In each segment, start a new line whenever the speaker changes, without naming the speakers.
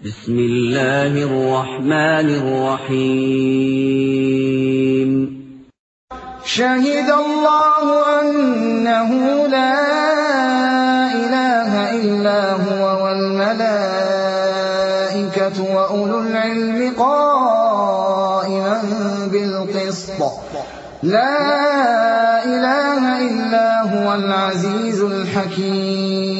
بسم الله الرحمن الرحيم.
شهد الله أنه لا إله إلا هو والملائكة وأولو العلم قائما بالقسط. لا إله إلا هو العزيز الحكيم.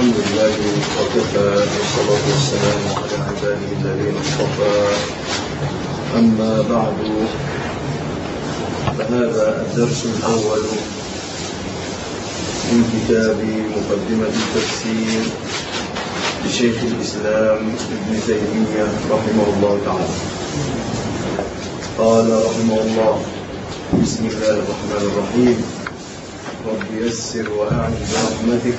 الحمد لله وكفى والصلاة والسلام على عباده الذين اصطفى. أما بعد فهذا الدرس الأول من كتاب مقدمة التفسير لشيخ الإسلام ابن تيمية رحمه الله تعالى. قال رحمه الله بسم الله الرحمن الرحيم. رب يسر وأعن برحمتك.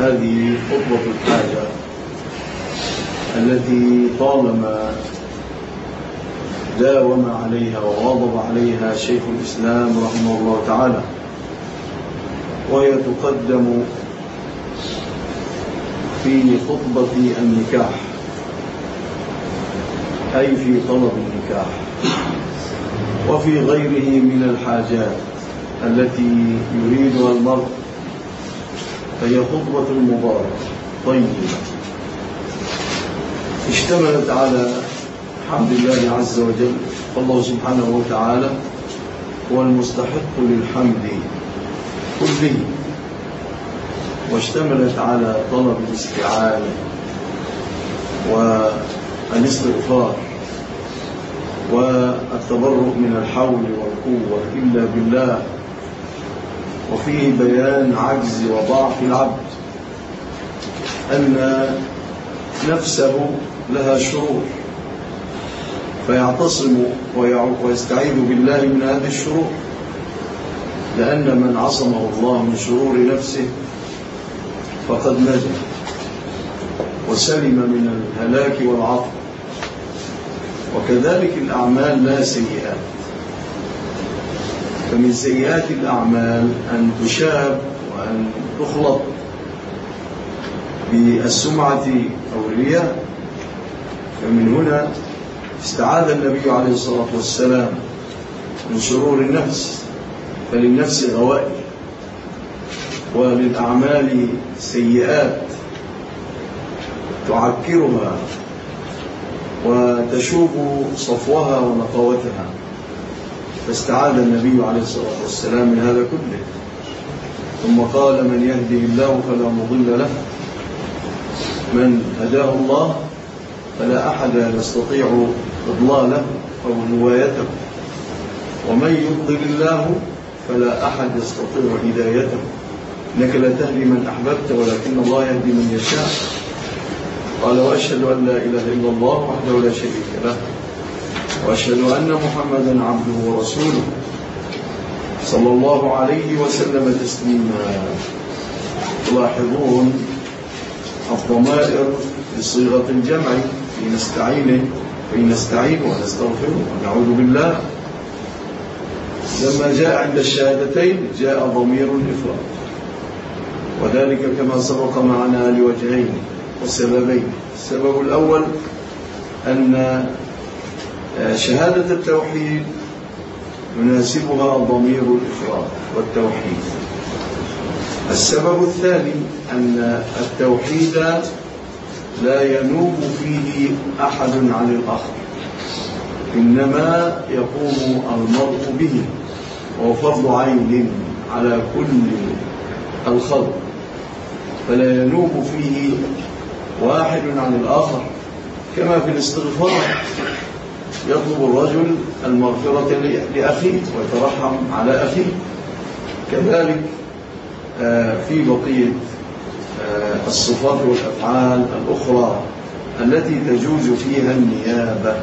هذه خطبة الحاجة التي طالما داوم عليها وواظب عليها شيخ الإسلام رحمه الله تعالى وهي تقدم في خطبة النكاح أي في طلب النكاح وفي غيره من الحاجات التي يريدها المرء فهي خطبة مباركة. طيبة اشتملت على حمد الله عز وجل فالله سبحانه وتعالى هو المستحق للحمد كله. واشتملت على طلب الاستعانة والاستغفار والتبرؤ من الحول والقوة إلا بالله. وفيه بيان عجز وضعف العبد أن نفسه لها شرور فيعتصم ويستعيذ بالله من هذه الشرور لأن من عصمه الله من شرور نفسه فقد نجا وسلم من الهلاك والعطف وكذلك الأعمال لا سيئات فمن سيئات الأعمال أن تشاب وأن تخلط بالسمعة أو الرياء. فمن هنا استعاذ النبي عليه الصلاة والسلام من شرور النفس فللنفس غوائل وللأعمال سيئات تعكرها وتشوب صفوها ونقوتها. فاستعاذ النبي عليه الصلاة والسلام من هذا كله. ثم قال من يهده الله فلا مضل له. من هداه الله فلا أحد يستطيع إضلاله أو هوايته ومن يضلل الله فلا أحد يستطيع هدايته. إنك لا تهدي من أحببت ولكن الله يهدي من يشاء. قال وأشهد أن لا إله إلا الله وحده لا شريك له. وأشهد أن محمدا عبده ورسوله صلى الله عليه وسلم تسليما. تلاحظون الضمائر بصيغة الجمع في نستعينه في نستعين ونستغفره ونعوذ بالله. لما جاء عند الشهادتين جاء ضمير الإفراد. وذلك كما سبق معنا لوجهين وسببين. السبب الأول أن شهادة التوحيد يناسبها ضمير الإفراد والتوحيد. السبب الثاني أن التوحيد لا ينوب فيه أحد عن الآخر إنما يقوم المرء به وهو فرض عين على كل الخلق فلا ينوب فيه واحد عن الآخر كما في الاستغفار. يطلب الرجل المغفرة لأخيه ويترحم على أخيه. كذلك في بقية الصفات والأفعال الأخرى التي تجوز فيها النيابة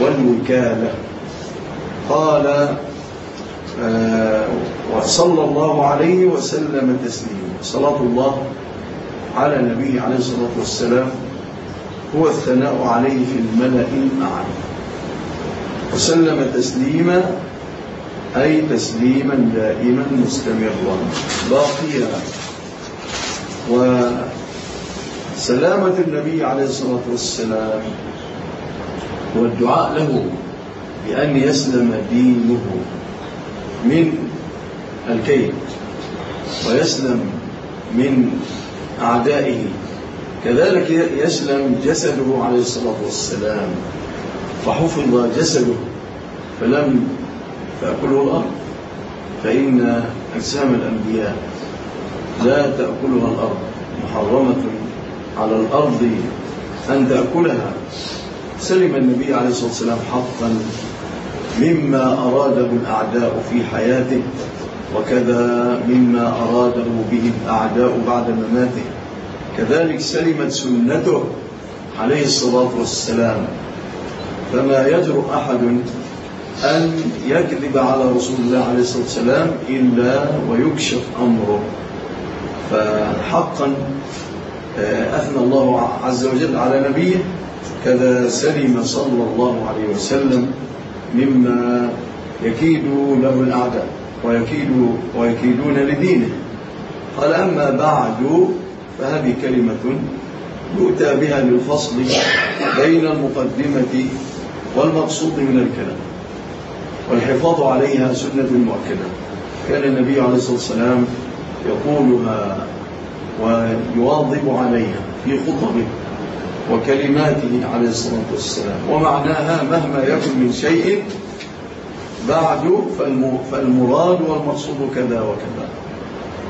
والوكالة. قال وصلى الله عليه وسلم تسليما. صلاة الله على نبيه عليه الصلاة والسلام هو الثناء عليه في الملأ الأعلى. وسلم تسليما أي تسليما دائما مستمرا. باقيا وسلامة النبي عليه الصلاة والسلام والدعاء له بأن يسلم دينه من الكيد ويسلم من أعدائه. كذلك يسلم جسده عليه الصلاة والسلام. فحفظ جسده فلم تأكله الأرض فإن أجسام الأنبياء لا تأكلها الأرض محرمة على الأرض أن تأكلها. سلم النبي عليه الصلاة والسلام حقا مما أراده الأعداء في حياته وكذا مما أراده به الأعداء بعد مماته. كذلك سلمت سنته عليه الصلاة والسلام فما يجرؤ أحد أن يكذب على رسول الله عليه الصلاة والسلام إلا ويكشف أمره. فحقا أثنى الله عز وجل على نبيه كذا سلم صلى الله عليه وسلم مما يكيد له الأعداء ويكيد ويكيدون لدينه. قال أما بعد فهذه كلمة يؤتى بها للفصل بين المقدمة والمقصود من الكلام والحفاظ عليها سنة مؤكدة. كان النبي عليه الصلاة والسلام يقولها ويواظب عليها في خطبه وكلماته عليه الصلاة والسلام. ومعناها مهما يكن من شيء بعد فالمراد والمقصود كذا وكذا.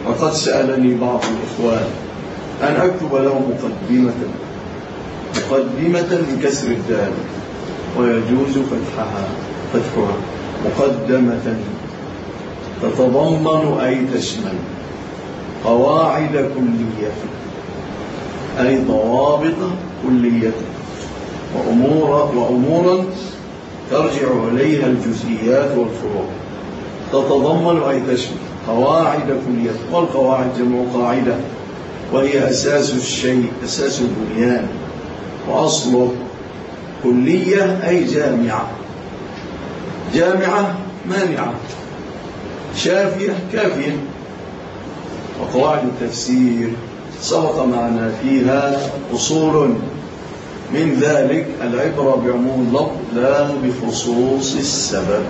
وقد سألني بعض الإخوان أن أكتب له مقدمة مقدمة بكسر الدال. ويجوز فتحها فتحها مقدمة. تتضمن أي تشمل قواعد كلية أي ضوابط كلية. وأمور وأمورا ترجع إليها الجزئيات والفروع. تتضمن أي تشمل قواعد كلية. والقواعد جمع قاعدة. وهي أساس الشيء أساس البنيان. وأصله كلية أي جامعة. جامعة مانعة. شافية كافية. وقواعد التفسير سبق معنا فيها أصول. من ذلك العبرة بعموم اللفظ لا بخصوص السبب.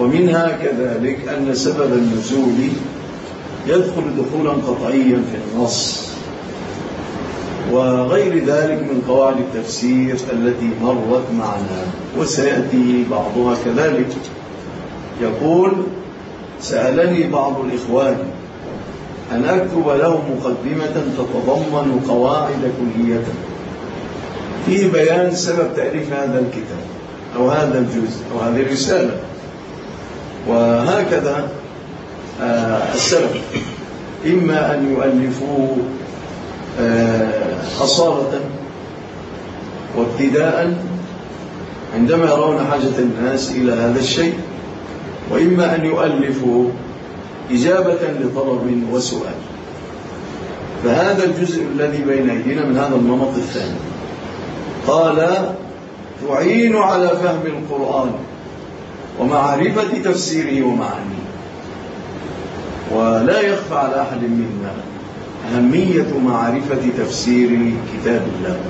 ومنها كذلك أن سبب النزول يدخل دخولا قطعيا في النص. وغير ذلك من قواعد التفسير التي مرت معنا وسيأتي بعضها كذلك. يقول سألني بعض الإخوان أن أكتب له مقدمة تتضمن قواعد كلية فيه بيان سبب تأليف هذا الكتاب أو هذا الجزء أو هذه الرسالة. وهكذا آه السلف إما أن يؤلفوا آه أصالة وابتداء عندما يرون حاجة الناس إلى هذا الشيء وإما أن يؤلفوا إجابة لطلب وسؤال. فهذا الجزء الذي بين أيدينا من هذا النمط الثاني. قال تعين على فهم القرآن ومعرفة تفسيره ومعانيه ولا يخفى على أحد منا أهمية معرفة تفسير كتاب الله.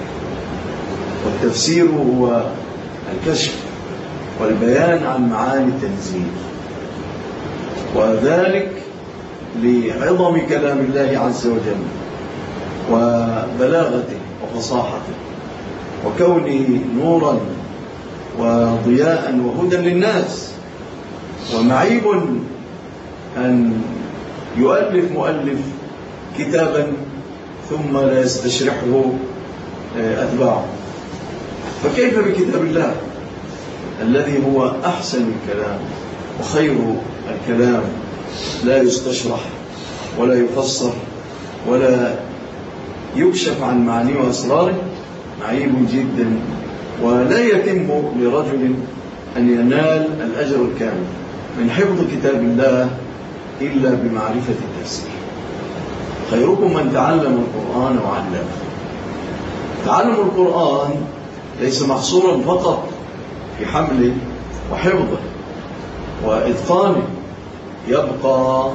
والتفسير هو الكشف والبيان عن معاني التنزيل. وذلك لعظم كلام الله عز وجل وبلاغته وفصاحته وكونه نورا وضياء وهدى للناس. ومعيب أن يؤلف مؤلف كتابا ثم لا يستشرحه أتباعه. فكيف بكتاب الله؟ الذي هو أحسن الكلام وخير الكلام. لا يستشرح ولا يفسر ولا يكشف عن معانيه وأسراره. معيب جدا. ولا يتم لرجل أن ينال الأجر الكامل من حفظ كتاب الله إلا بمعرفة التفسير. خيركم من تعلم القرآن وعلمه. تعلم القرآن ليس محصورا فقط في حمله وحفظه وإتقانه يبقى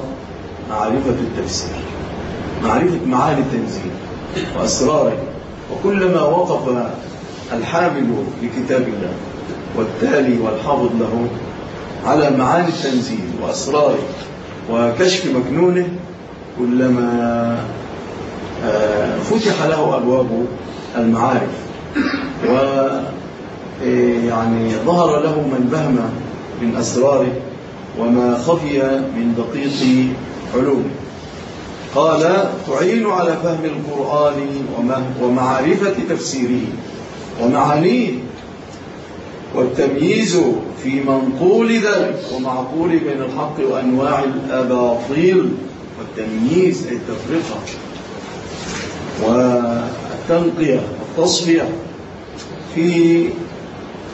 معرفة التفسير معرفة معاني التنزيل وأسراره. وكلما وقف الحامل لكتاب الله والتالي والحافظ له على معاني التنزيل وأسراره وكشف مكنونه كلما فتح له أبواب المعارف. و يعني ظهر له من بهم من أسراره وما خفي من دقيق علومه قال تعين على فهم القرآن ومعرفة تفسيره ومعانيه والتمييز في منقول ذلك ومعقول بين الحق وأنواع الأباطيل. والتمييز أي التفرقة والتنقية والتصفية في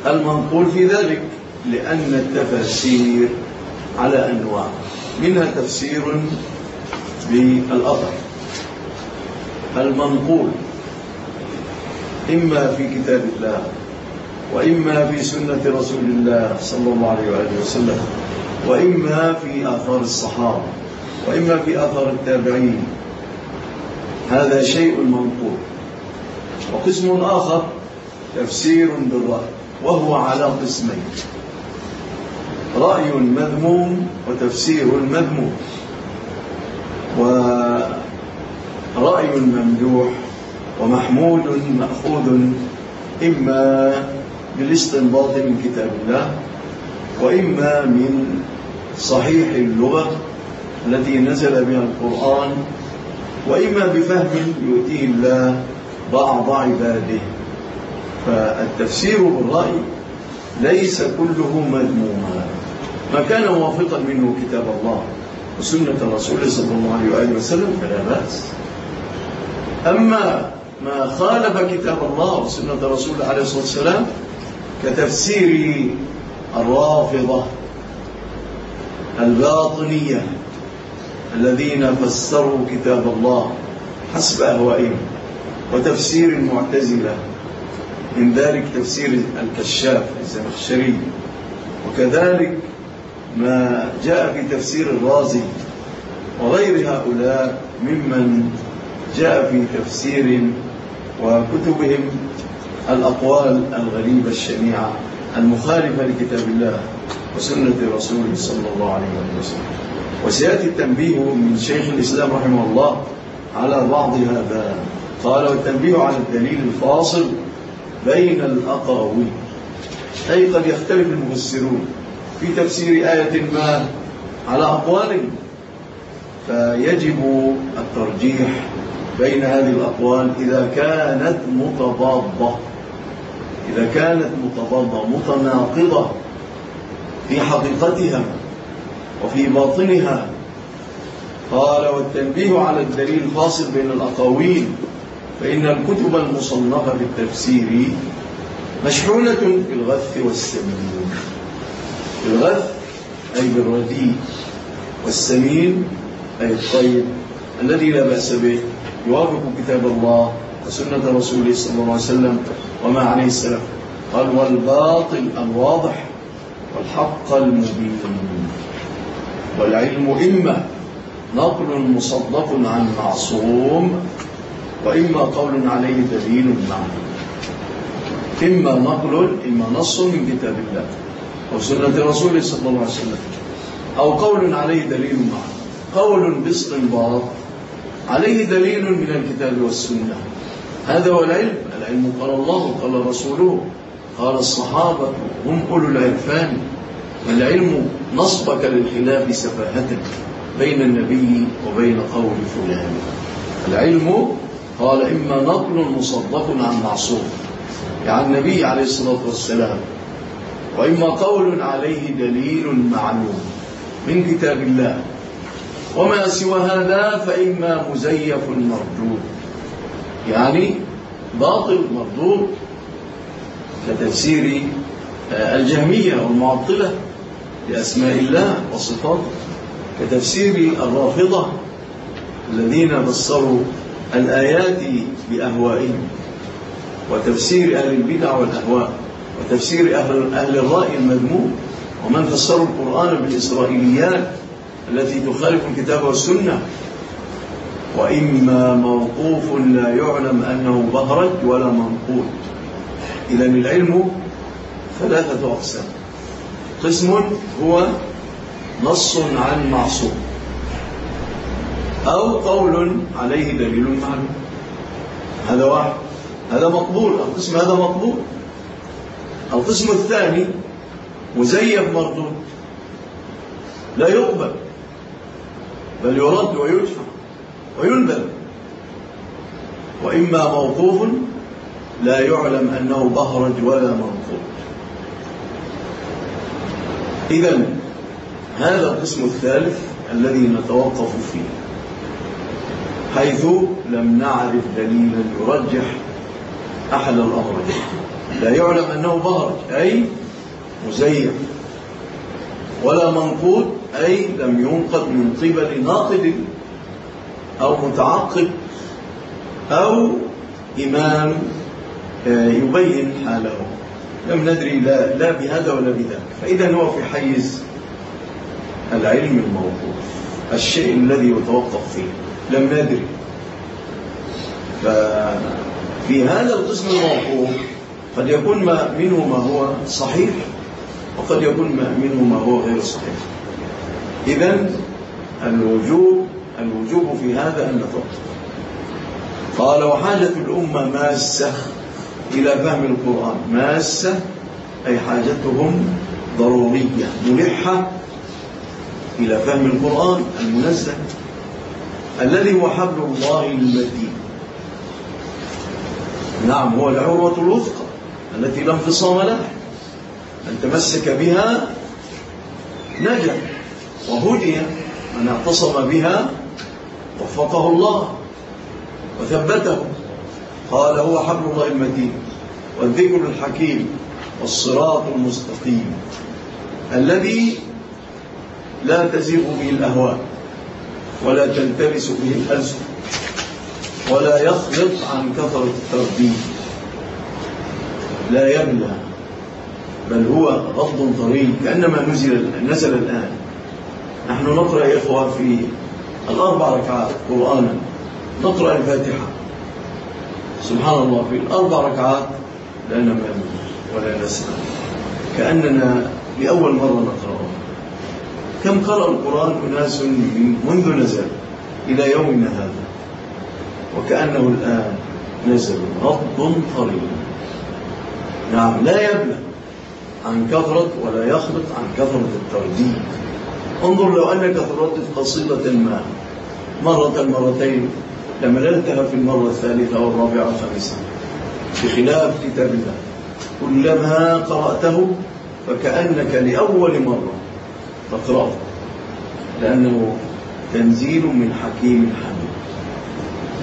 المنقول في ذلك لأن التفاسير على أنواع منها تفسير بالأثر. المنقول إما في كتاب الله وإما في سنة رسول الله صلى الله عليه وآله وسلم وإما في آثار الصحابة. وإما في آثار التابعين. هذا شيء منقول. وقسم آخر تفسير بالرأي وهو على قسمين. رأي مذموم وتفسير مذموم. ورأي ممدوح ومحمود مأخوذ إما بالاستنباط من كتاب الله وإما من صحيح اللغة التي نزل بها القرآن وإما بفهم يؤتيه الله بعض عباده. فالتفسير بالرأي ليس كله مذموما. ما كان موافقا منه كتاب الله وسنة الرسول صلى الله عليه وآله وسلم فلا بأس. أما ما خالف كتاب الله وسنة الرسول عليه الصلاة والسلام كتفسير الرافضة الباطنية. الذين فسروا كتاب الله حسب أهوائهم وتفسير المعتزلة. من ذلك تفسير الكشاف الزمخشري. وكذلك ما جاء في تفسير الرازي وغير هؤلاء ممن جاء في تفسير وكتبهم الأقوال الغريبة الشنيعة المخالفة لكتاب الله وسنة رسوله صلى الله عليه وسلم. وسيأتي التنبيه من شيخ الإسلام رحمه الله على بعض هذا. قال والتنبيه على الدليل الفاصل بين الأقاويل. أي قد يختلف المفسرون في تفسير آية ما على أقوال فيجب الترجيح بين هذه الأقوال إذا كانت متضادة. إذا كانت متضادة متناقضة في حقيقتها. وفي باطنها. قال والتنبيه على الدليل الفاصل بين الأقاويل فإن الكتب المصنفة في التفسير مشحونة بالغث والسمين. بالغث أي بالرديء والسمين أي الطيب الذي لا بأس به. يوافق كتاب الله وسنة رسوله صلى الله عليه وسلم وما عليه السلام قال والباطل الواضح والحق المبين. والعلم إما نقل مصدق عن معصوم وإما قول عليه دليل معلوم. إما نقل إما نص من كتاب الله أو سنة رسوله صلى الله عليه وسلم أو قول عليه دليل معلوم. قول باستنباط عليه دليل من الكتاب والسنة. هذا هو العلم. العلم قال الله قال رسوله قال الصحابة هم أولو العرفان. العلم نصبك للخلاف سفاهة بين النبي وبين قول فلان. العلم قال إما نقل مصدق عن معصوم. يعني النبي عليه الصلاة والسلام. وإما قول عليه دليل معلوم من كتاب الله. وما سوى هذا فإما مزيف مردود. يعني باطل مردود. كتفسير الجهمية والمعطلة. لأسماء الله وصفاته كتفسير الرافضة الذين فسروا الآيات بأهوائهم وتفسير أهل البدع والأهواء وتفسير أهل, أهل الرأي المذموم ومن فسروا القرآن بالإسرائيليات التي تخالف الكتاب والسنة. وإما موقوف لا يعلم أنه بهرج ولا منقول. إذا العلم ثلاثة أقسام. قسم هو نص عن معصوم. أو قول عليه دليل معلوم. هذا واحد. هذا مقبول. القسم هذا مقبول. القسم الثاني مزيف مردود. لا يقبل. بل يرد ويدفع وينبذ وإما موقوف لا يعلم أنه بهرج ولا منقول إذا هذا القسم الثالث الذي نتوقف فيه حيث لم نعرف دليلا يرجح أحد الأمرين لا يعلم أنه بهرج أي مزيف ولا منقود أي لم ينقد من قبل ناقد أو متعقب أو إمام يبين حاله. لم ندري لا, لا بهذا ولا بذاك. فإذا هو في حيز العلم الموقوف الشيء الذي يتوقف فيه. لم ندري. ففي هذا القسم الموقوف قد يكون ما منه ما هو صحيح وقد يكون ما منه ما هو غير صحيح. إذا الوجوب الوجوب في هذا أن نتوقف. قال وحاجة الأمة ماسة إلى فهم القرآن. ماسة أي حاجتهم ضرورية. ملحة إلى فهم القرآن المنزل الذي هو حبل الله المتين. نعم هو العروة الوثقى التي لا انفصام لها. من تمسك بها نجا. وهدي من اعتصم بها وفقه الله وثبته. قال هو حبل الله المتين والذكر الحكيم والصراط المستقيم الذي لا تزيغ به الأهواء ولا تلتبس به الألسن ولا يخلط عن كثرة الترديد لا يبلى بل هو غض طري كأنما نزل, نزل الآن. نحن نقرأ يا إخوة في الأربع ركعات قرآنا نقرأ الفاتحة. سبحان الله في الأربع ركعات لا نمل ولا نسمع. كأننا لأول مرة نقرأه. كم قرأ القرآن أناس من منذ نزل إلى يومنا هذا؟ وكأنه الآن نزل. غض طري نعم لا يبلى عن كثرة ولا يخلط عن كثرة الترديد. انظر لو أنك تردد قصيدة ما مرة مرتين لمللتها في المرة الثالثة أو الرابعة والخامسة بخلاف كتاب الله. كلما قرأته فكأنك لأول مرة تقرأه لأنه تنزيل من حكيم حميد.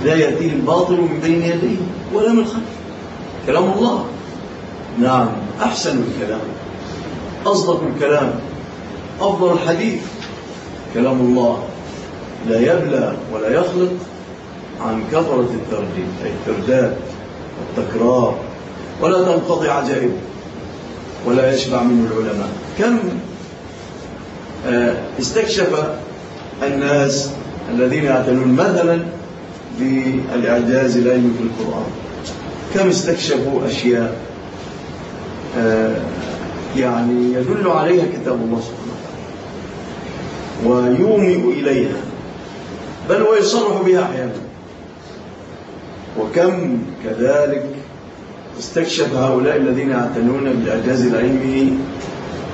لا يأتيه الباطل من بين يديه ولا من خلفه. كلام الله. نعم أحسن الكلام. أصدق الكلام. أفضل الحديث. كلام الله لا يبلى ولا يخلط عن كثرة الترديد أي الترداد والتكرار ولا تنقضي عجائبه ولا يشبع منه العلماء. كم استكشف الناس الذين يعتنون مثلا بالإعجاز العلمي في القرآن؟ كم استكشفوا أشياء آه، يعني يدل عليها كتاب الله سبحانه وتعالى ويومئ إليها بل ويصرح بها أحيانا. وكم كذلك استكشف هؤلاء الذين يعتنون بالإعجاز العلمي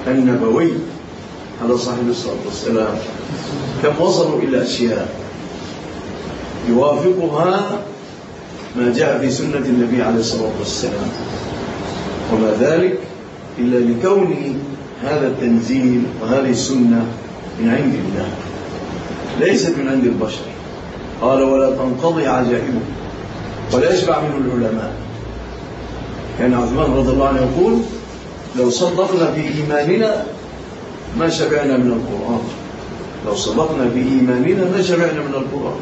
النبوي؟ على صاحب الصلاة والسلام. كم وصلوا إلى أشياء؟ يوافقها ما جاء في سنة النبي عليه الصلاة والسلام. وما ذلك إلا لكون هذا التنزيل وهذه السنة من عند الله. ليست من عند البشر. قال ولا تنقضي عجائبه. ولا يشبع منه العلماء. كان عثمان رضي الله عنه يقول لو صدقنا في إيماننا ما شبعنا من القرآن. لو صدقنا في إيماننا ما شبعنا من القرآن.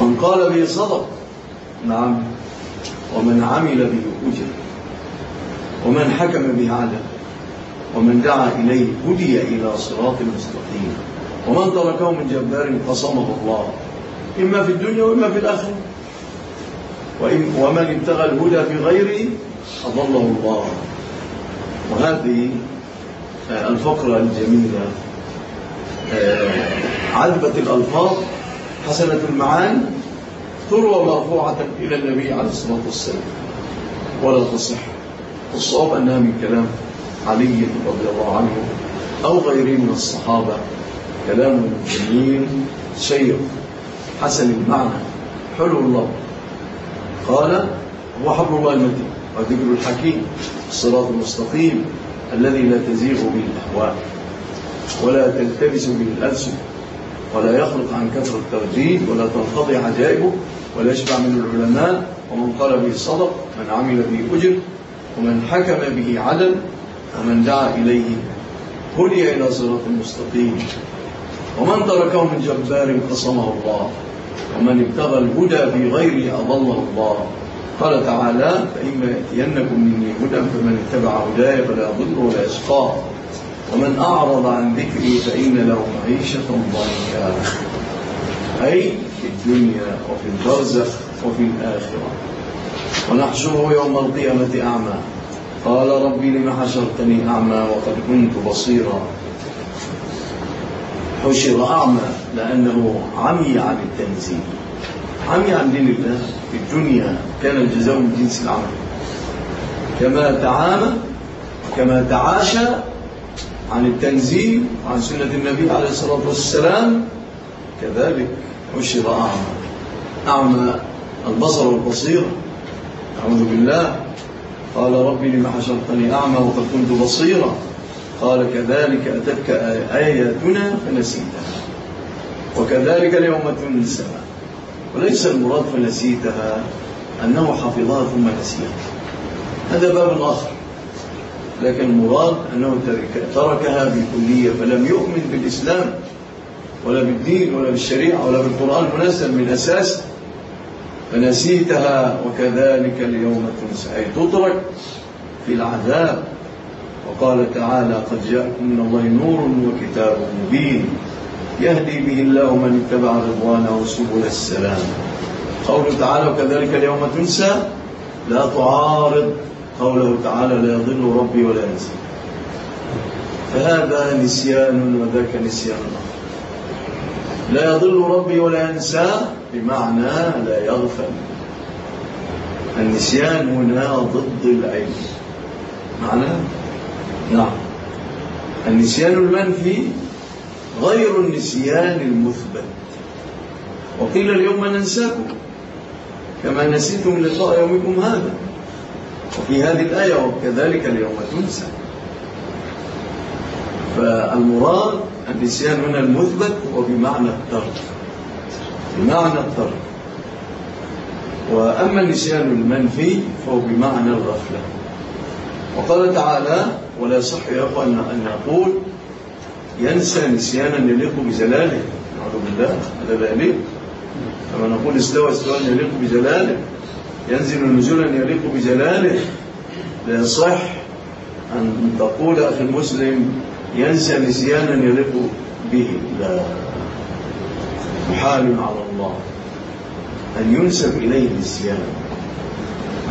من قال به صدق نعم. ومن عمل به أجر. ومن حكم به عدل. ومن دعا إليه هدي إلى صراط مستقيم. ومن تركه من جبار قصمه الله. إما في الدنيا وإما في الآخرة. ومن ابتغى الهدى في غيره أضله الله. وهذه الفقرة الجميلة. عذبة الألفاظ حسنة المعاني تروى مرفوعة إلى النبي عليه الصلاة والسلام. ولا تصح. الصواب أنها من كلام علي رضي الله عنه أو غيره من الصحابة. كلام جميل شيق حسن المعنى حلو الله قال هو حبل الله المتين وذكر الحكيم الصراط المستقيم الذي لا تزيغ به الأهواء ولا تلتبس به الألسن ولا يخلق عن كثرة الترديد ولا تنقضي عجائبه ولا يشبع من العلماء ومن قال به صدق من عمل به أجر ومن حكم به عدل ومن دعا إليه هدي إلى صراط مستقيم. ومن تركه من جبار قصمه الله. ومن ابتغى الهدى في غيره أضله الله. قال تعالى فإما يأتينكم مني هدى فمن اتبع هداي فلا يضل ولا يشقى. ومن أعرض عن ذكري فإن له معيشة ضنكا. أي في الدنيا وفي البرزخ وفي الآخرة. ونحشره يوم القيامة أعمى. قال ربي لم حشرتني أعمى وقد كنت بصيرا. حشر أعمى لأنه عمي عن التنزيل عمي عن دين الله في الدنيا كان الجزاء من جنس العمل. كما تعامى كما تعاشى عن التنزيل وعن سنة النبي عليه الصلاة والسلام كذلك حشر أعمى أعمى البصر والبصيرة أعوذ بالله. قال ربي لما حشرتني أعمى وقد كنت بصيرا. قال كذلك أتتك آياتنا فنسيتها. وكذلك اليوم تنسى. وليس المراد فنسيتها أنه حفظها ثم نسيها. هذا باب آخر. لكن المراد أنه تركها بالكلية فلم يؤمن بالإسلام ولا بالدين ولا بالشريعة ولا بالقرآن مناسب من أساس فنسيتها. وكذلك اليوم تنسى. أي تترك في العذاب. وقال تعالى قد جاءكم من الله نور وكتاب مبين. يهدي به الله من اتبع رضوانه سبل السلام. قوله تعالى وكذلك اليوم تنسى لا تعارض. قوله تعالى لا يضل ربي ولا ينسى. فهذا نسيان وذاك نسيان. لا يضل ربي ولا ينسى بمعنى لا يغفل. النسيان هنا ضد العلم معنى نعم. النسيان المنفي غير النسيان المثبت. وقيل اليوم ننساكم. كما نسيتم لقاء يومكم هذا. وفي هذه الآية وكذلك اليوم تنسى. فالمراد النسيان هنا المثبت هو بمعنى الترك. بمعنى الترك. وأما النسيان المنفي فهو بمعنى الغفلة. وقال تعالى ولا يصح يا أخوة أن نقول ينسى نسيانا يليق بجلاله. نعوذ بالله هذا لا يليق كما نقول استوى استوى يليق بجلاله. ينزل نزولا يليق بجلاله. لا يصح أن تقول أخي المسلم ينسى نسيانا يليق به. لا. محال على الله أن ينسب إليه النسيان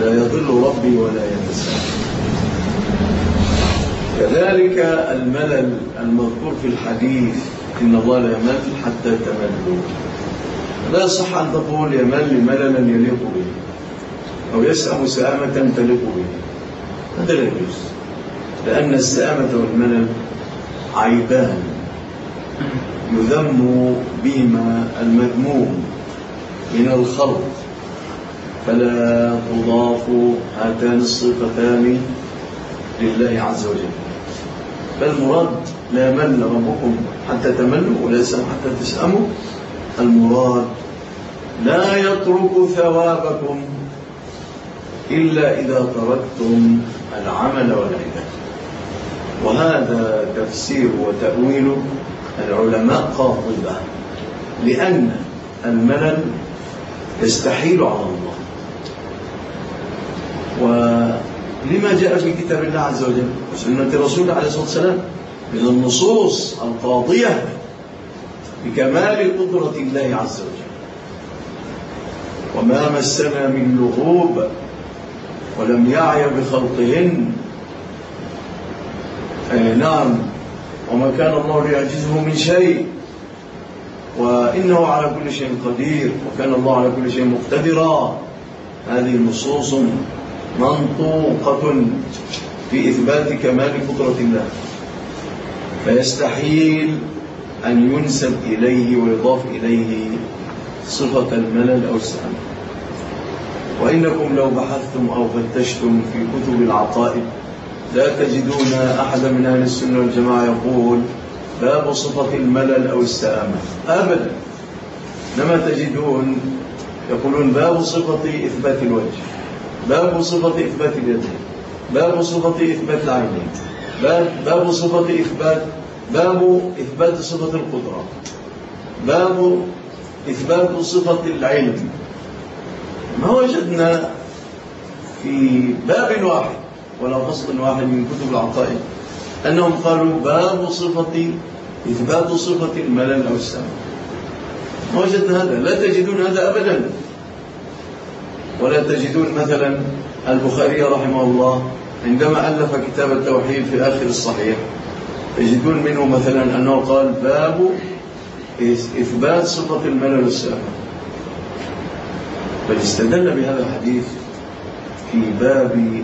لا يضل ربي ولا ينسى. كذلك الملل المذكور في الحديث إن الله لا يمل حتى تملوا. لا يصح أن تقول يمل مللا يليق به أو يسأم سآمة تليق به. هذا لا يجوز لأن السآمة والملل عيبان. يذم بهما المذموم من الخلق. فلا تضاف هاتان الصفتان لله عز وجل. فالمراد لا يمل ربكم حتى تملوا ولا حتى تسأموا. المراد لا يترك ثوابكم إلا إذا تركتم العمل والعبادة وهذا تفسير وتأويل العلماء قاطبة لأن الملل يستحيل على الله. ولما جاء في كتاب الله عز وجل وسنة رسوله عليه الصلاة والسلام من النصوص القاضية بكمال قدرة الله عز وجل. وما مسنا من لغوب ولم يعي بخلقهن. أي نعم وما كان الله ليعجزه من شيء. وإنه على كل شيء قدير وكان الله على كل شيء مقتدرا. هذه نصوص منطوقة في إثبات كمال قدرة الله. فيستحيل أن ينسب إليه ويضاف إليه صفة الملل أو السلام. وإنكم لو بحثتم أو فتشتم في كتب العقائد لا تجدون أحد من أهل السنة والجماعة يقول باب صفة الملل أو السآمة أبدا. إنما تجدون يقولون باب صفة إثبات الوجه. باب صفة إثبات اليدين باب صفة إثبات العينين باب, باب صفة إثبات باب إثبات صفة القدرة. باب إثبات صفة العلم. ما وجدنا في باب واحد ولا فصل واحد من كتب العقائد أنهم قالوا باب صفة إثبات صفة الملل أو السمع. ما وجدنا هذا. لا تجدون هذا أبدا. ولا تجدون مثلا البخاري رحمه الله عندما ألف كتاب التوحيد في آخر الصحيح تجدون منه مثلا أنه قال باب إثبات صفة الملل والسمع بل استدل بهذا الحديث في باب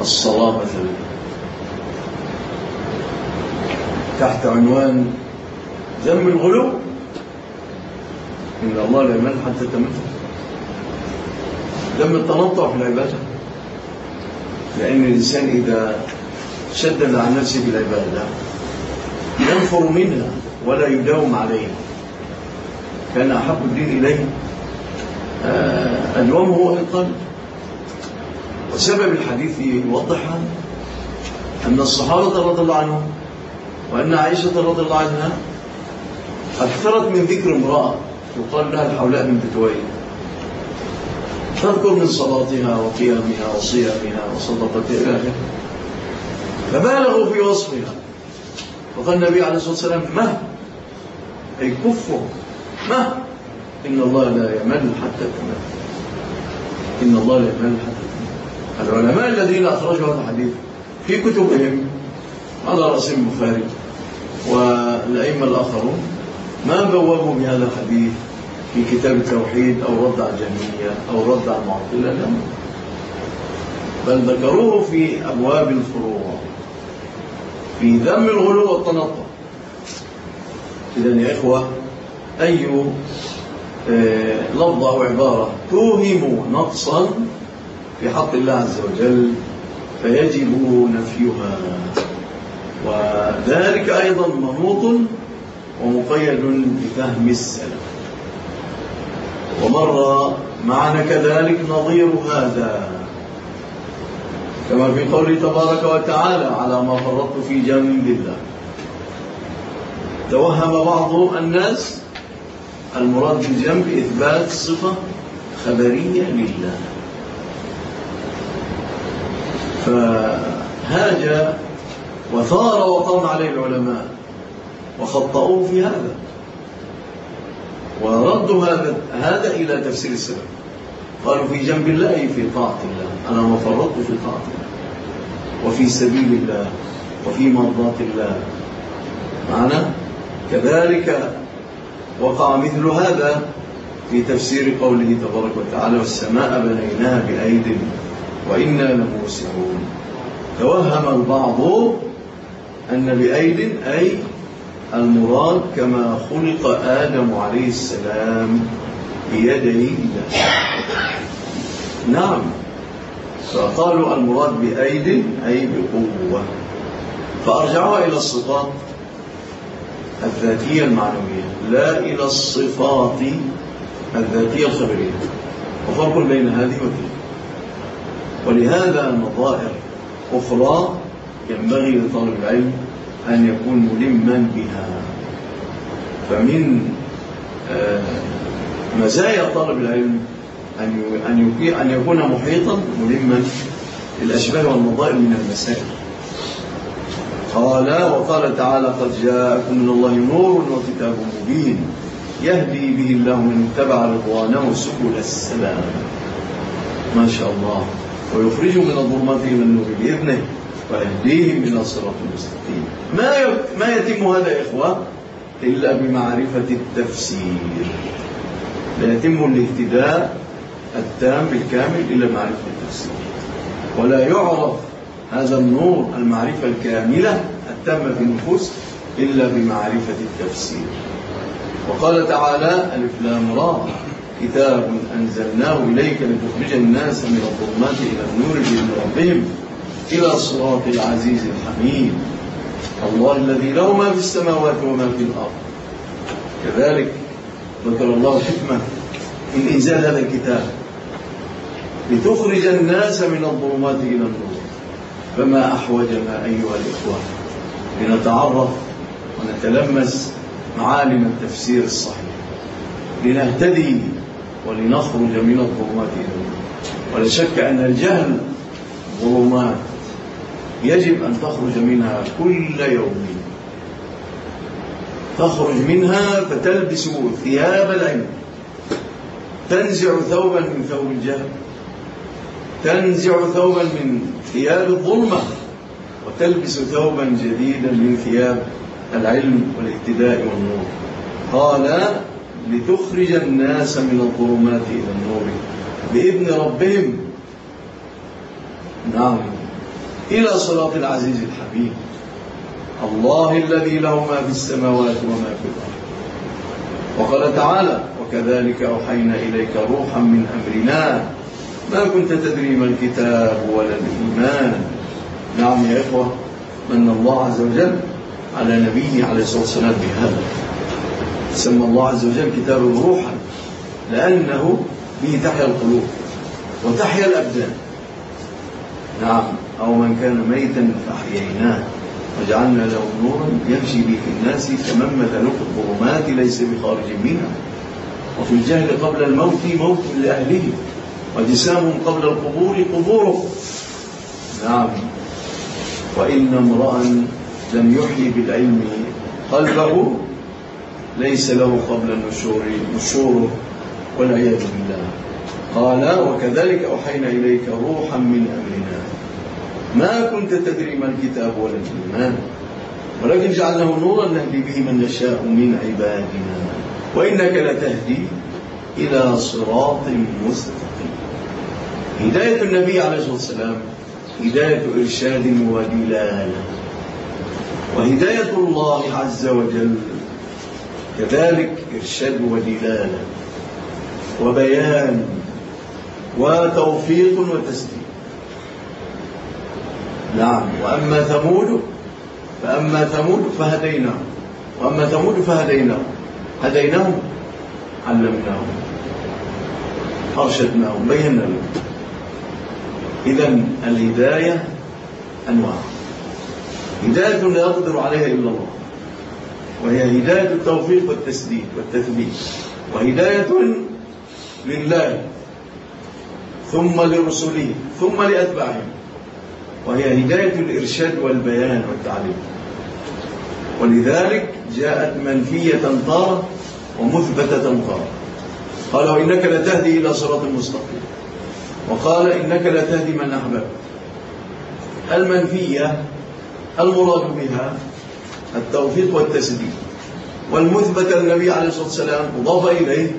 الصلاة مثلا. تحت عنوان ذم الغلو. إن الله لا يمل حتى تمل ذم التنطع في العبادة. لأن الإنسان إذا شدد عن نفسه بالعبادة ينفر منها ولا يداوم عليها. كان أحب الدين إليه. أدومه وإقامه وسبب الحديث يوضح أن الصحابة رضي الله عنهم وأن عائشة رضي الله عنها أكثرت من ذكر امرأة يقال لها الحولاء من بتوين تذكر من صلاتها وقيامها وصيامها وصدقتها إلى آخره فبالغوا في وصفها. وقال النبي عليه الصلاة والسلام مه أي كفوا مه إن الله لا يمل حتى تمل. إن الله لا يمل حتى تمل. العلماء الذين أخرجوا هذا الحديث في كتبهم على رأسهم البخاري والأئمة الآخرون ما بوابوا بهذا الحديث في كتاب التوحيد أو رد على الجهمية أو رد على المعطلة لا. بل ذكروه في أبواب الفروع. في ذم الغلو والتنطع. إذن يا إخوة أي لفظة أو عبارة توهم نقصا في حق الله عز وجل فيجب نفيها. وذلك أيضا منوط ومقيد بفهم السلف. ومر معنا كذلك نظير هذا. كما في قوله تبارك وتعالى على ما فرطت في جنب الله توهم بعض الناس المراد بالجنب إثبات صفة خبرية لله. فهاج وثار وقام عليه العلماء وخطأوه في هذا. وردوا هذا هذا إلى تفسير السبب. قالوا في جنب الله في طاعة الله. أنا ما فرطت في طاعة الله. وفي سبيل الله وفي مرضاة الله. معنا كذلك وقع مثل هذا في تفسير قوله تبارك وتعالى والسماء بنيناها بأيد وإنا لموسعون توهم البعض أن بأيد أي المراد كما خلق آدم عليه السلام بيدي الله نعم. فقالوا المراد بأيد أي بقوة فأرجعوها إلى الصفات الذاتية المعنوية. لا إلى الصفات الذاتية الخبرية. وفرق بين هذه وتلك ولهذا نظائر أخرى ينبغي لطالب العلم أن يكون ملما بها. فمن آه، مزايا طالب العلم أن يكون محيطا ملما للأشباه والنظائر من المسائل. قال وقال تعالى قد جاءكم من الله نور وكتاب مبين يهدي به الله من اتبع رضوانه سبل السلام. ما شاء الله. ويخرجهم من الظلمات إلى النور بإذنه. ويهديهم إلى صراط المستقيم ما ما يتم هذا يا إخوة؟ إلا بمعرفة التفسير. لا يتم الاهتداء التام بالكامل إلا بمعرفه التفسير. ولا يعرف هذا النور المعرفة الكاملة التامة في النفوس إلا بمعرفة التفسير. وقال تعالى ألف لام را. كتاب أنزلناه إليك لتخرج الناس من الظلمات إلى النور بإذن ربهم. إلى صراط العزيز الحميد. الله الذي له ما في السماوات وما في الأرض. كذلك ذكر الله حكمة من إنزال هذا الكتاب لتخرج الناس من الظلمات إلى النور. فما أحوجنا أيها الإخوة لنتعرف ونتلمس معالم التفسير الصحيح. لنهتدي ولنخرج من الظلمات إلى النور. ولا شك أن الجهل ظلمات. يجب أن تخرج منها كل يوم. تخرج منها فتلبس ثياب العلم تنزع ثوبا من ثوب الجهل. تنزع ثوبا من ثياب الظلمة. وتلبس ثوبا جديدا من ثياب العلم والاهتداء والنور. قال لتخرج الناس من الظلمات إلى النور بإذن ربهم. نعم. إلى صراط العزيز الحبيب الله الذي له ما في السماوات وما في الأرض. وقال تعالى وكذلك أوحينا إليك روحا من أمرنا. ما كنت تدري ما الكتاب ولا الإيمان. نعم يا إخوة من الله عز وجل على نبيه عليه الصلاة والسلام بهذا. سمى الله عز وجل كتابه روحا لأنه به تحيا القلوب وتحيا الأبدان. نعم. أو من كان ميتا فأحييناه. وجعلنا له نورا يمشي به في الناس كمن مثله في الظلمات ليس بخارج منها. وفي الجهل قبل الموت موت لأهله. وجسامهم قبل القبور قبوره. نعم. وإن امرأ لم يحيي بالعلم قلبه ليس له قبل النشور نشوره والعياذ بالله. قال وكذلك أوحينا إليك روحا من أمرنا. ما كنت تدري ما الكتاب ولا الإيمان ولكن جعلناه نورا نهدي به من نشاء من عبادنا وإنك لتهدي إلى صراط مستقيم. هداية النبي عليه الصلاة والسلام هداية إرشاد ودلالة. وهداية الله عز وجل كذلك إرشاد ودلالة. وبيان وتوفيق وتسديد نعم. وأما ثمود فأما ثمود فهديناهم. وأما ثمود فهديناهم. هديناهم علمناهم أرشدناهم بينا لهم. إذا الهداية أنواع. هداية لا يقدر عليها إلا الله. وهي هداية التوفيق والتسديد والتثبيت. وهداية لله ثم لرسله ثم لأتباعهم. وهي هداية الإرشاد والبيان والتعليم. ولذلك جاءت منفية تارة ومثبتة قال قال وإنك لتهدي إلى صراط مستقيم. وقال إنك لتهدي من أحببت. المنفية المراد بها التوفيق والتسديد. والمثبت النبي عليه الصلاة والسلام أضاف إليه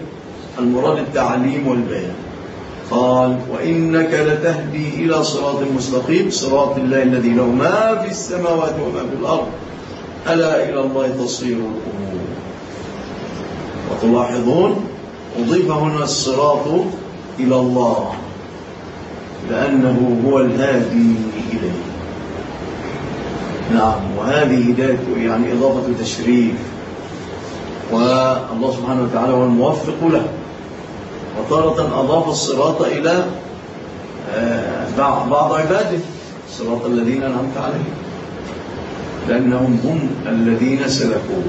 المراد التعليم والبيان. قال وإنك لتهدي إلى صراط مستقيم صراط الله الذي له ما في السماوات وما في الأرض. ألا إلى الله تصير الأمور. وتلاحظون أضيف هنا الصراط إلى الله لأنه هو الهادي إليه. نعم وهذه هداية يعني إضافة تشريف. والله سبحانه وتعالى هو الموفق له. وتارة أضاف الصراط إلى آه، بعض عباده صراط الذين أنعمت عليهم. لأنهم هم الذين سلكوا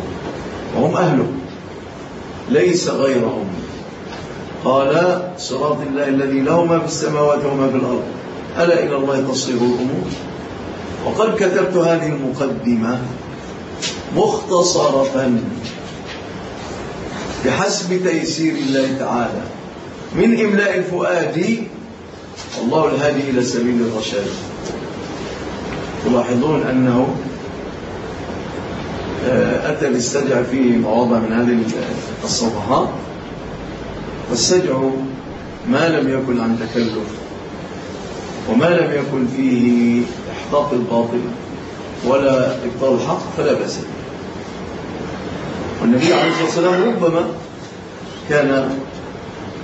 وهم أهله. ليس غيرهم. قال صراط الله الذي له ما في السماوات وما في الأرض. ألا إلى الله تصير الأمور وقد كتبت هذه المقدمة مختصرة بحسب تيسير الله تعالى. من إملاء الفؤاد. والله الهادي إلى سبيل الرشاد. تلاحظون أنه آه، أتى بالسجع في مواضع من هذه الصفحات والسجع ما لم يكن عن تكلف وما لم يكن فيه إحقاق الباطل ولا إبطال الحق فلا بأس والنبي عليه الصلاة والسلام ربما كان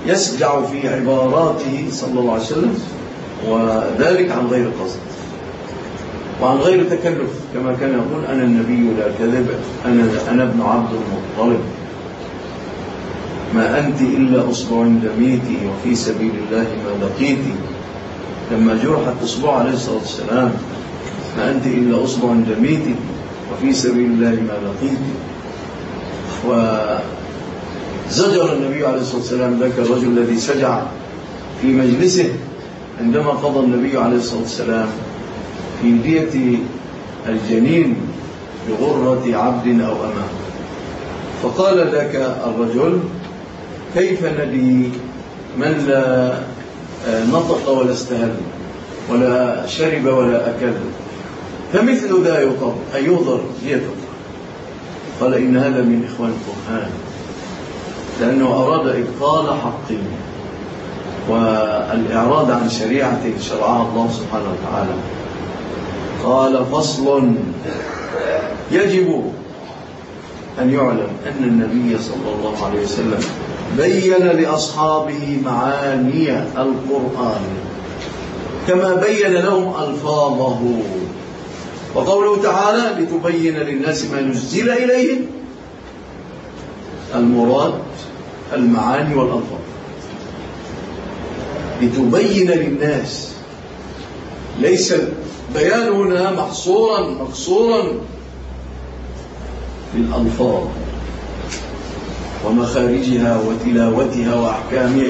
يسجع في عباراته صلى الله عليه وسلم وذلك عن غير قصد وعن غير تكلف كما كان يقول أنا النبي لا كذب أنا, أنا ابن عبد المطلب. ما أنت إلا أصبع دميتي وفي سبيل الله ما لقيتي لما جرحت أصبع عليه الصلاة والسلام ما أنت إلا أصبع دميتي وفي سبيل الله ما لقيتي وزجر النبي عليه الصلاة والسلام ذاك الرجل الذي سجع في مجلسه عندما قضى النبي عليه الصلاة والسلام في دية الجنين بغرة عبد أو أمام فقال ذاك الرجل كيف ندي من لا آه، نطق ولا استهل ولا شرب ولا أكل؟ فمثل ذا أي يوضر يده قال إن هذا من إخوان القرآن. لأنه أراد إبطال حق والإعراض عن شريعة شرعها الله سبحانه وتعالى. قال فصل يجب أن يعلم أن النبي صلى الله عليه وسلم بين لأصحابه معاني القرآن كما بين لهم ألفاظه. وقوله تعالى لتبين للناس ما نزل إليهم المراد المعاني والألفاظ. لتبين للناس ليس البيان هنا محصورا مقصورا بالألفاظ ومخارجها وتلاوتها وأحكامها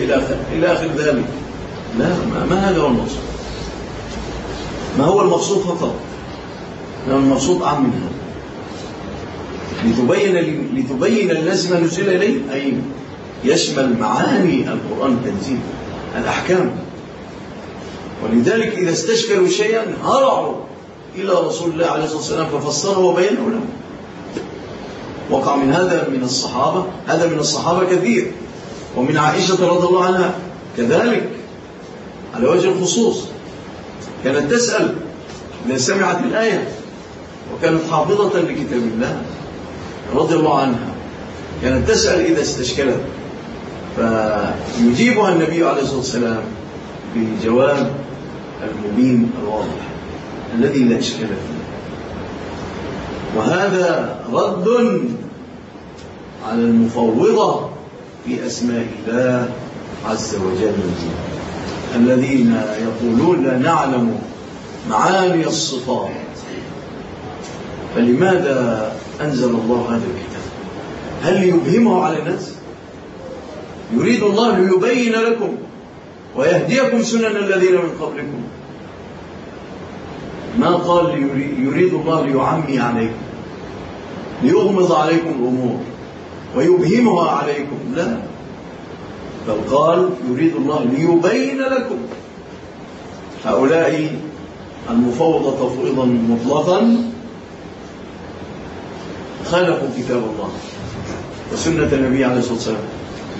إلى آخر ذلك. لا ما, هذا هو المقصود؟ ما هو المقصود فقط؟ المقصود أعم من هذا لتبين, لتبين للناس ما نزل إليه أي يشمل معاني القرآن التنزيل الأحكام. ولذلك إذا استشكلوا شيئا هرعوا إلى رسول الله عليه الصلاة والسلام ففسره وبينه لهم وقع من هذا من الصحابة هذا من الصحابة كثير. ومن عائشة رضي الله عنها كذلك على وجه الخصوص كانت تسأل إذا سمعت الآية وكانت حافظة لكتاب الله رضي الله عنها. كانت تسأل إذا استشكلت. فيجيبها النبي عليه الصلاة والسلام بالجواب المبين الواضح الذي لا إشكال فيه. وهذا رد على المفوضة في أسماء الله عز وجل. الذين يقولون لا نعلم معاني الصفات. فلماذا أنزل الله هذا الكتاب. هل ليبهمه على الناس؟ يريد الله ليبين لكم ويهديكم سنن الذين من قبلكم. ما قال يريد الله ليعمي عليكم ليغمض عليكم الأمور ويبهمها عليكم. لا. بل قال يريد الله ليبين لكم. هؤلاء المفوضة تفويضا مطلقا خالفوا كتاب الله وسنة النبي عليه الصلاة والسلام.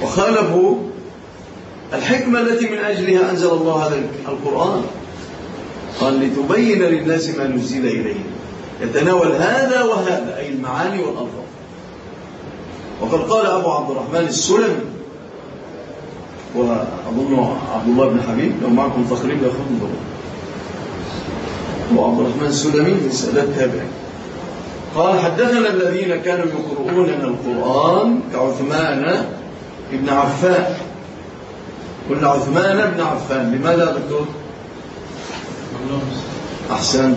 وخالفوا الحكمة التي من أجلها أنزل الله هذا القرآن. قال لتبين للناس ما نزل إليه يتناول هذا وهذا أي المعاني والألفاظ. وقد قال أبو عبد الرحمن السلمي وأظن عبد الله بن حبيب لو معكم تقريب يأخذ له أبو عبد الرحمن السلمي من سادات تابعين قال حدثنا الذين كانوا يقرؤوننا القرآن كعثمان بن عفان. قلنا عثمان بن عفان لماذا دكتور؟ أحسن.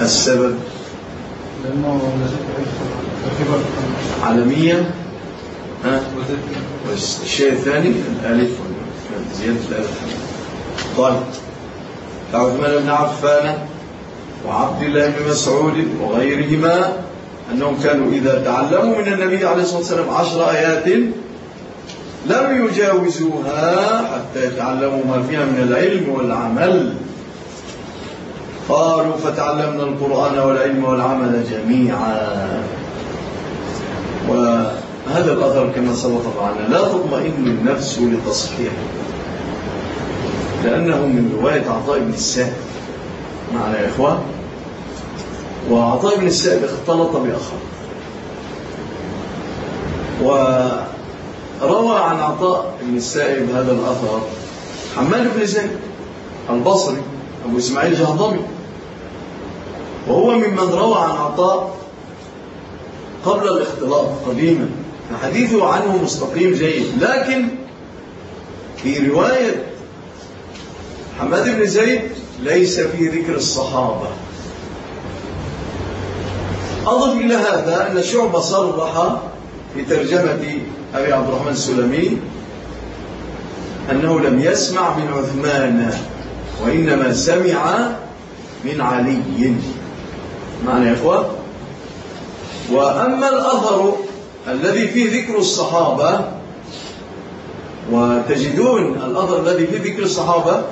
السبب؟ عالمية؟ ها؟ والشيء الثاني الألف زيادة الألف. طيب. كعثمان بن عفان وعبد الله بن مسعود وغيرهما أنهم كانوا إذا تعلموا من النبي عليه الصلاة والسلام عشر آيات لم يجاوزوها حتى يتعلموا ما فيها من العلم والعمل. قالوا فتعلمنا القرآن والعلم والعمل جميعا. وهذا الأثر كما سبق معنا. لا تطمئن النفس لتصحيحه لأنه من رواية عطاء بن السائب معنا يا إخوان وعطاء بن السائب اختلط بآخر وروى عن عطاء بن السائب هذا الأثر حماد بن زيد البصري أبو إسماعيل جهضمي وهو ممن روى عن عطاء قبل الاختلاط قديما. حديثه عنه مستقيم جيد. لكن في رواية حماد بن زيد ليس في ذكر الصحابة. أضف إلى هذا أن شعبة صرح في ترجمة أبي عبد الرحمن السلمي أنه لم يسمع من عثمان وإنما سمع من علي. معنى يا إخوة؟ وأما الأثر الذي فيه ذكر الصحابة وتجدون الأثر الذي فيه ذكر الصحابة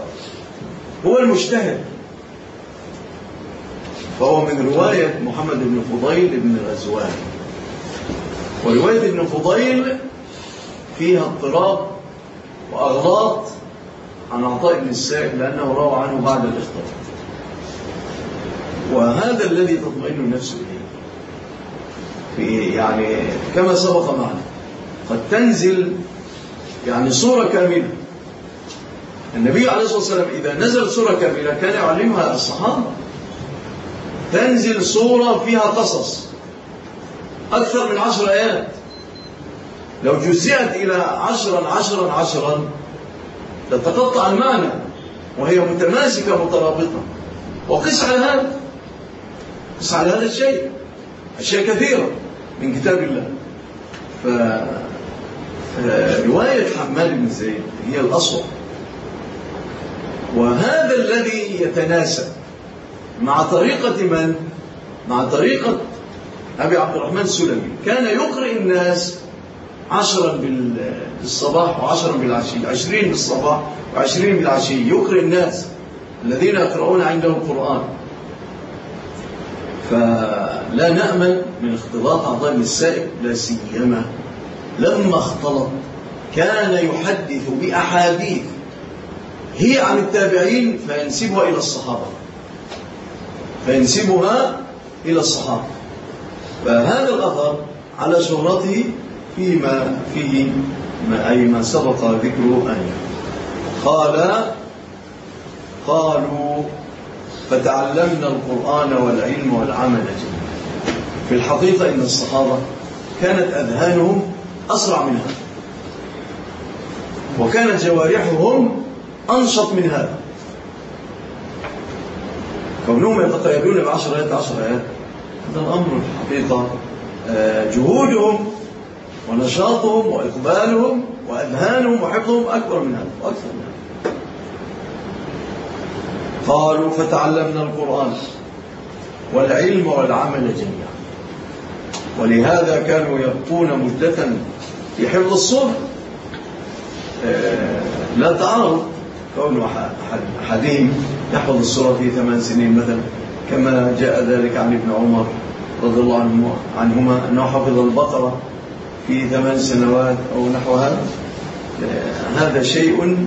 هو المجتهد. فهو من رواية محمد بن فضيل بن غزوان. ورواية ابن فضيل فيها اضطراب وأغلاط عن عطاء بن السائب لأنه روى عنه بعد الاختلاط وهذا الذي تطمئن النفس إليه في يعني كما سبق معنا. قد تنزل يعني صورة كاملة. النبي عليه الصلاة والسلام إذا نزل صورة كاملة كان يعلمها الصحابة تنزل صورة فيها قصص. أكثر من عشر آيات. لو جزئت إلى عشرا عشرا عشرا لتقطع المعنى وهي متماسكة مترابطة. وقس على هذا. قس على هذا الشيء. أشياء كثيرة من كتاب الله. فرواية حمال بن زيد هي الأصل. وهذا الذي يتناسب مع طريقة من؟ مع طريقة أبي عبد الرحمن السلمي. كان يقرئ الناس عشرا بالصباح وعشرا بالعشي عشرين بالصباح وعشرين بالعشي. يقرئ الناس الذين يقرؤون عنده القرآن فلا نأمل من اختلاط أعضاء السائب لا سيما لما اختلط. كان يحدث بأحاديث هي عن التابعين فينسبها إلى الصحابة. فينسبها إلى الصحابة. فهذا الأثر على شهرته فيما فيه ما أي ما سبق ذكره أنه قال قالوا فتعلمنا القرآن والعلم والعمل جميعا. في الحقيقة إن الصحابة كانت أذهانهم أسرع من هذا وكانت جوارحهم أنشط من هذا. كونهم يتقيدون بعشر آيات عشر آيات. هذا الأمر الحقيقة جهودهم ونشاطهم وإقبالهم وأذهانهم وحفظهم أكبر من هذا وأكثر من هذا. قالوا فتعلمنا القرآن والعلم والعمل جميعا. ولهذا كانوا يبقون مدة في حفظ الصورة آه، لا تعارض. كون أحدهم يحفظ الصورة في ثمان سنين مثلا كما جاء ذلك عن ابن عمر رضي الله عنهما أنه حفظ البقرة في ثمان سنوات أو نحو هذا آه، هذا شيء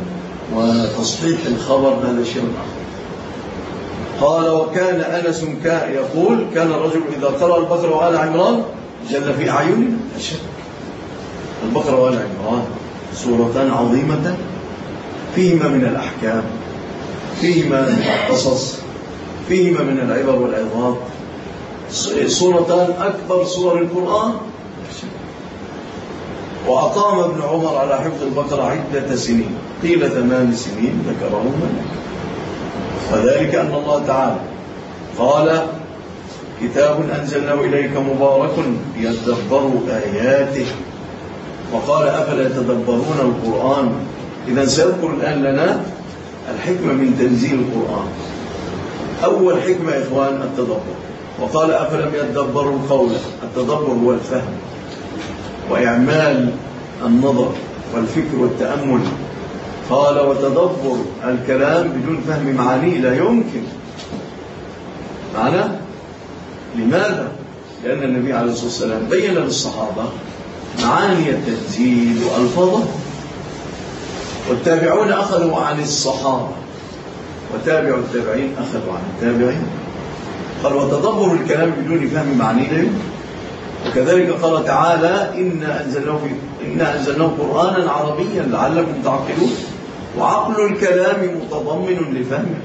وتصحيح الخبر هذا شيء آخر. قال وكان أنس يقول كان الرجل إذا قرأ البقرة وآل عمران جل في أعيننا الشك البقرة وآل عمران سورتان عظيمة. فيهما من الأحكام فيهما من القصص فيهما من العبر والعظات سورتان أكبر سور القرآن. وأقام ابن عمر على حفظ البقرة عدة سنين قيل ثمان سنين ذكرهم وذلك أن الله تعالى قال كتاب أنزلناه إليك مبارك ليتدبروا آياته. وقال أفلا يتدبرون القرآن إذا سيذكر الآن لنا الحكمة من تنزيل القرآن. أول حكمة يا إخوان التدبر. وقال أفلم يتدبروا القول التدبر هو الفهم وإعمال النظر والفكر والتأمل. قال وتدبر الكلام بدون فهم معانيه لا يمكن. معنى؟ لماذا؟ لأن النبي عليه الصلاة والسلام بين للصحابة معاني التنزيل وألفاظه. والتابعون أخذوا عن الصحابة. وتابعوا التابعين أخذوا عن التابعين. قال وتدبر الكلام بدون فهم يمكن وكذلك قال تعالى إنا أنزلناه, إنا أنزلناه قرآنا عربيا لعلكم تعقلون. وعقل الكلام متضمن لفهمه.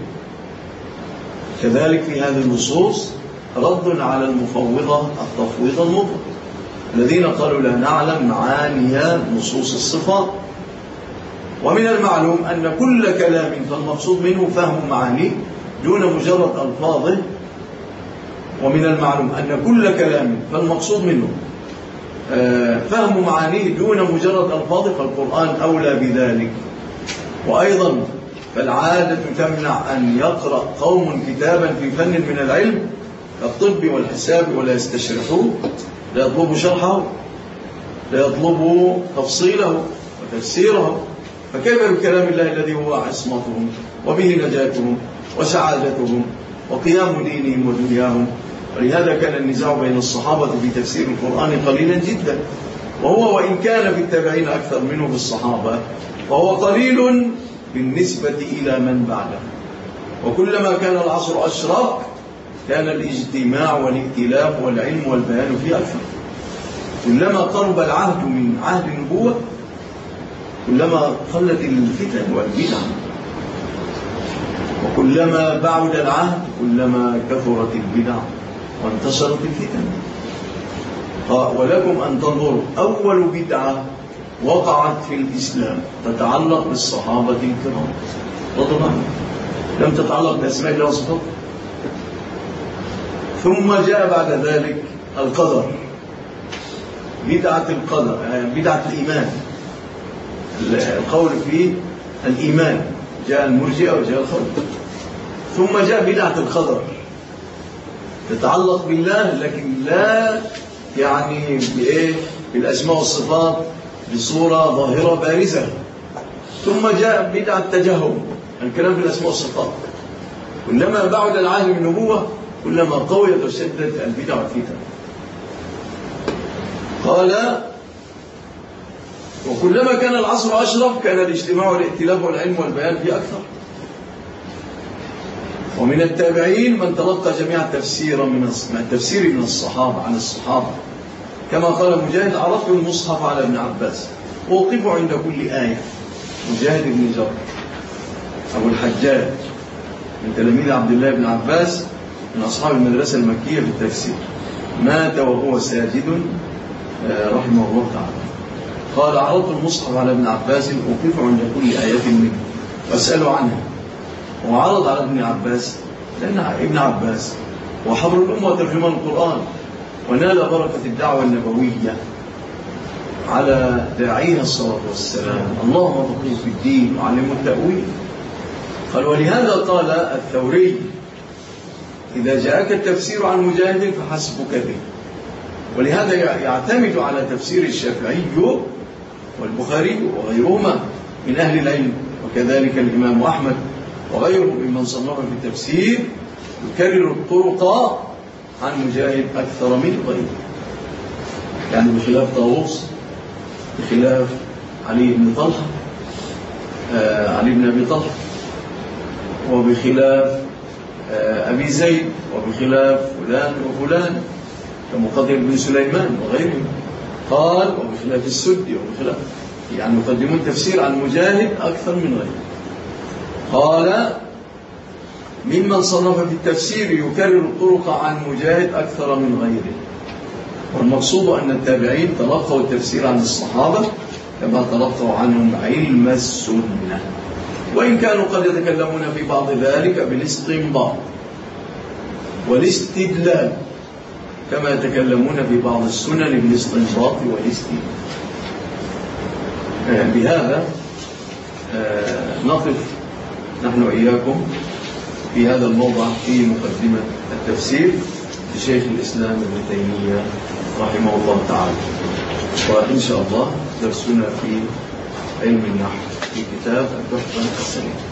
كذلك في هذه النصوص رد على المفوضة التفويض المطلق. الذين قالوا لا نعلم معاني نصوص الصفات. ومن المعلوم أن كل كلام فالمقصود منه فهم معانيه دون مجرد ألفاظه ومن المعلوم أن كل كلام فالمقصود منه آه، فهم معانيه دون مجرد ألفاظ فالقرآن أولى بذلك. وأيضا فالعادة تمنع أن يقرأ قوم كتابا في فن من العلم كالطب والحساب ولا يستشرحوه لا يطلبوا شرحه لا يطلبوا تفصيله وتفسيره. فكيف بكلام الله الذي هو عصمتهم وبه نجاتهم وسعادتهم وقيام دينهم ودنياهم؟ ولهذا كان النزاع بين الصحابة في تفسير القرآن قليلا جدا. وهو وإن كان في التابعين أكثر منه في الصحابة فهو قليل بالنسبة إلى من بعده. وكلما كان العصر أشرق كان الاجتماع والائتلاف والعلم والبيان فيه أكثر. كلما قرب العهد من عهد النبوة كلما قلت الفتن والبدع وكلما بعد العهد كلما كثرت البدع وانتشرت الفتن. ولكم أن تنظروا أول بدعة وقعت في الإسلام تتعلق بالصحابة الكرام. رضي لم تتعلق بأسماء الله وصفاته. ثم جاء بعد ذلك القدر بدعة القدر بدعة الإيمان. القول في الإيمان جاء المرجئة وجاء الخلق ثم جاء بدعة القدر تتعلق بالله لكن لا يعني بإيه؟ بالأسماء والصفات بصورة ظاهرة بارزة. ثم جاء بدعة التجهم الكلام في الأسماء والصفات. كلما بعد العالم النبوة كلما قويت وشدت البدع والفتن قال وكلما كان العصر أشرف كان الاجتماع والائتلاف والعلم والبيان فيه أكثر. ومن التابعين من تلقى جميع التفسير من التفسير من الصحابة عن الصحابة. كما قال مجاهد عرفت المصحف على ابن عباس. ووقف عند كل آية. مجاهد بن جر أبو الحجاج. من تلاميذ عبد الله بن عباس. من أصحاب المدرسة المكية في التفسير. مات وهو ساجد آه، رحمه الله تعالى. قال عرضت المصحف على ابن عباس أوقف عند كل آية منه. واسأله عنها وعرض على ابن عباس لأن ابن عباس وحبر الأمة وترجمان القرآن ونال بركة الدعوة النبوية على داعيها الصلاة والسلام. اللهم فقه في الدين وعلمه التأويل. قال ولهذا قال الثوري إذا جاءك التفسير عن مجاهد فحسبك به. ولهذا يعتمد على تفسير الشافعي والبخاري وغيرهما من أهل العلم وكذلك الإمام أحمد وغيره ممن صنف في التفسير يكرر الطرق عن مجاهد أكثر من غيره. يعني بخلاف طاووس بخلاف علي بن طلحة آه علي بن أبي طلحة وبخلاف آه أبي زيد وبخلاف فلان وفلان. كمقدر بن سليمان وغيره. قال وبخلاف السدي وبخلاف يعني يقدمون تفسير عن مجاهد أكثر من غيره. قال ممن صنف في التفسير يكرر الطرق عن مجاهد أكثر من غيره. والمقصود أن التابعين تلقوا التفسير عن الصحابة كما تلقوا عنهم علم السنة. وإن كانوا قد يتكلمون في بعض ذلك بالاستنباط والإستدلال. كما يتكلمون في بعض السنن بالاستنباط والاستدلال بهذا نقف نحن وإياكم في هذا الموضع في مقدمة التفسير لشيخ الإسلام ابن تيمية رحمه الله تعالى. وإن شاء الله درسنا في علم النحو في كتاب التحفة السليم.